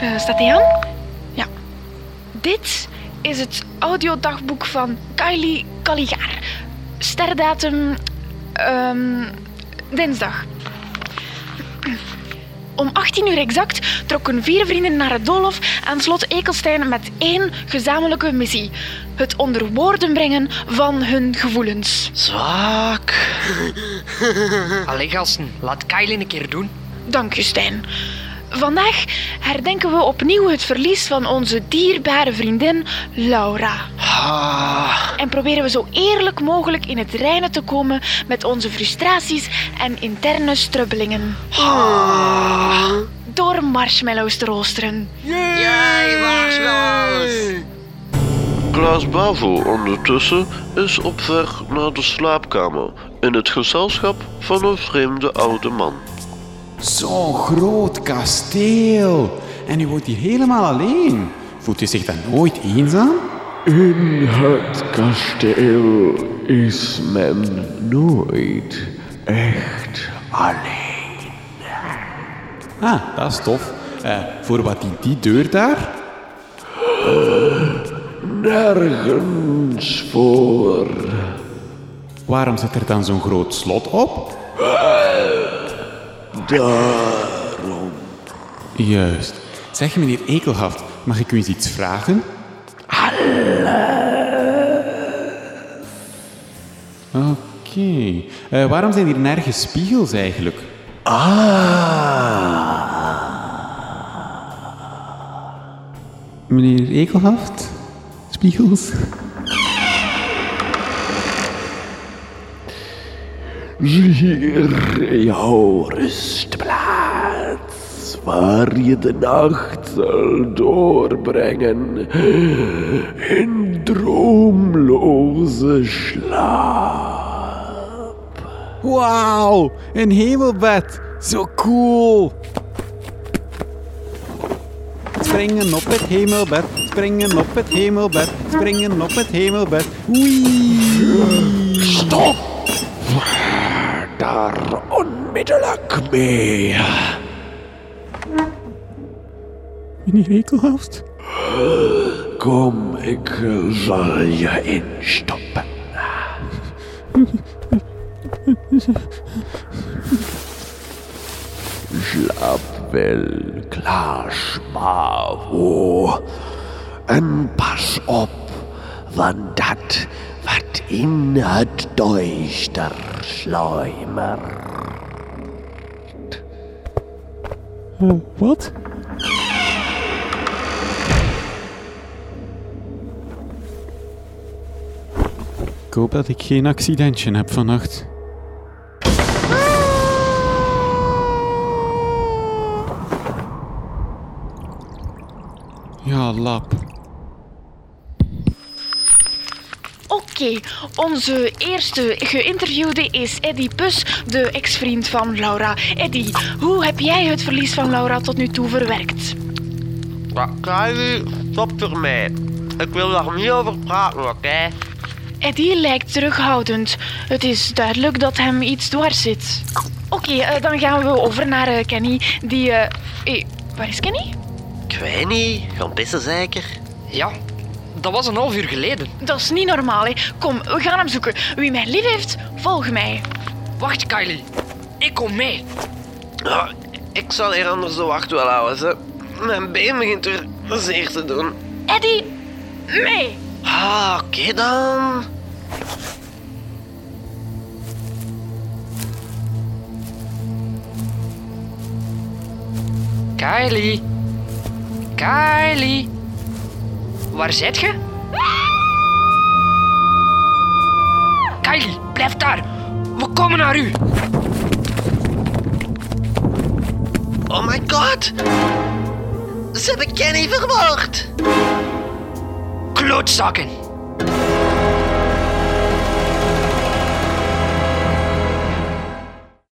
Eh, staat hij aan? Ja. Dit is het audiodagboek van Kylie Caligaar. Sterdatum... ehm, dinsdag. Om 18 uur exact trokken vier vrienden naar het doolhof aan slot Ekelstein met één gezamenlijke missie. Het onder woorden brengen van hun gevoelens. Zwak. Allee, gasten, laat Kylie een keer doen. Dank je, Stijn. Vandaag herdenken we opnieuw het verlies van onze dierbare vriendin Laura. Ah, En proberen we zo eerlijk mogelijk in het reinen te komen met onze frustraties en interne strubbelingen. Door marshmallows te roosteren. Jij marshmallows. Klaas Bavo ondertussen is op weg naar de slaapkamer in het gezelschap van een vreemde oude man. Zo'n groot kasteel. En u woont hier helemaal alleen. Voelt u zich dan nooit eenzaam? In het kasteel is men nooit echt alleen. Ah, dat is tof. Eh, voor wat dient die deur daar? Nergens voor. Waarom zit er dan zo'n groot slot op? Daarom. Juist. Zeg meneer Ekelhaft, mag ik u eens iets vragen? Oké. Eh, waarom zijn hier nergens spiegels eigenlijk? Ah. Meneer Ekelhaft? Spiegels? Hier jouw rustplaats, waar je de nacht zal doorbrengen in droomloze slaap. Wauw, een hemelbed. Zo cool. Springen op het hemelbed, springen op het hemelbed, springen op het hemelbed. Wee. Stop! Daar onmiddellijk mee. Meneer Ekelhaft? Kom, ik zal je instoppen. Slaap wel, Klaas Mavo. En pas op, want dat in het duister sluimert. Wat? Ik hoop dat ik geen accidentje heb vannacht. Ja, lap. Oké, onze eerste geïnterviewde is Eddy Pus, de ex-vriend van Laura. Eddy, hoe heb jij het verlies van Laura tot nu toe verwerkt? Ja, Kylie, stop ermee. Ik wil daar niet over praten, oké? Eddy lijkt terughoudend. Het is duidelijk dat hem iets dwars zit. Oké, eh, dan gaan we over naar eh, Kenny, die... eh eh, waar is Kenny? Ik weet niet. Gaan pissen zeker? Ja, dat was een half uur geleden. Dat is niet normaal, hè. Kom, we gaan hem zoeken. Wie mij lief heeft, volg mij. Wacht, Kylie. Ik kom mee. Ik zal hier anders de wacht wel houden, ze. Mijn been begint er zeer te doen. Eddy, mee! Ah, oké dan. Kylie. Kylie. Waar zit je? Kylie, blijf daar. We komen naar u. Oh my god. Ze hebben Kenny vermoord. Klootzakken.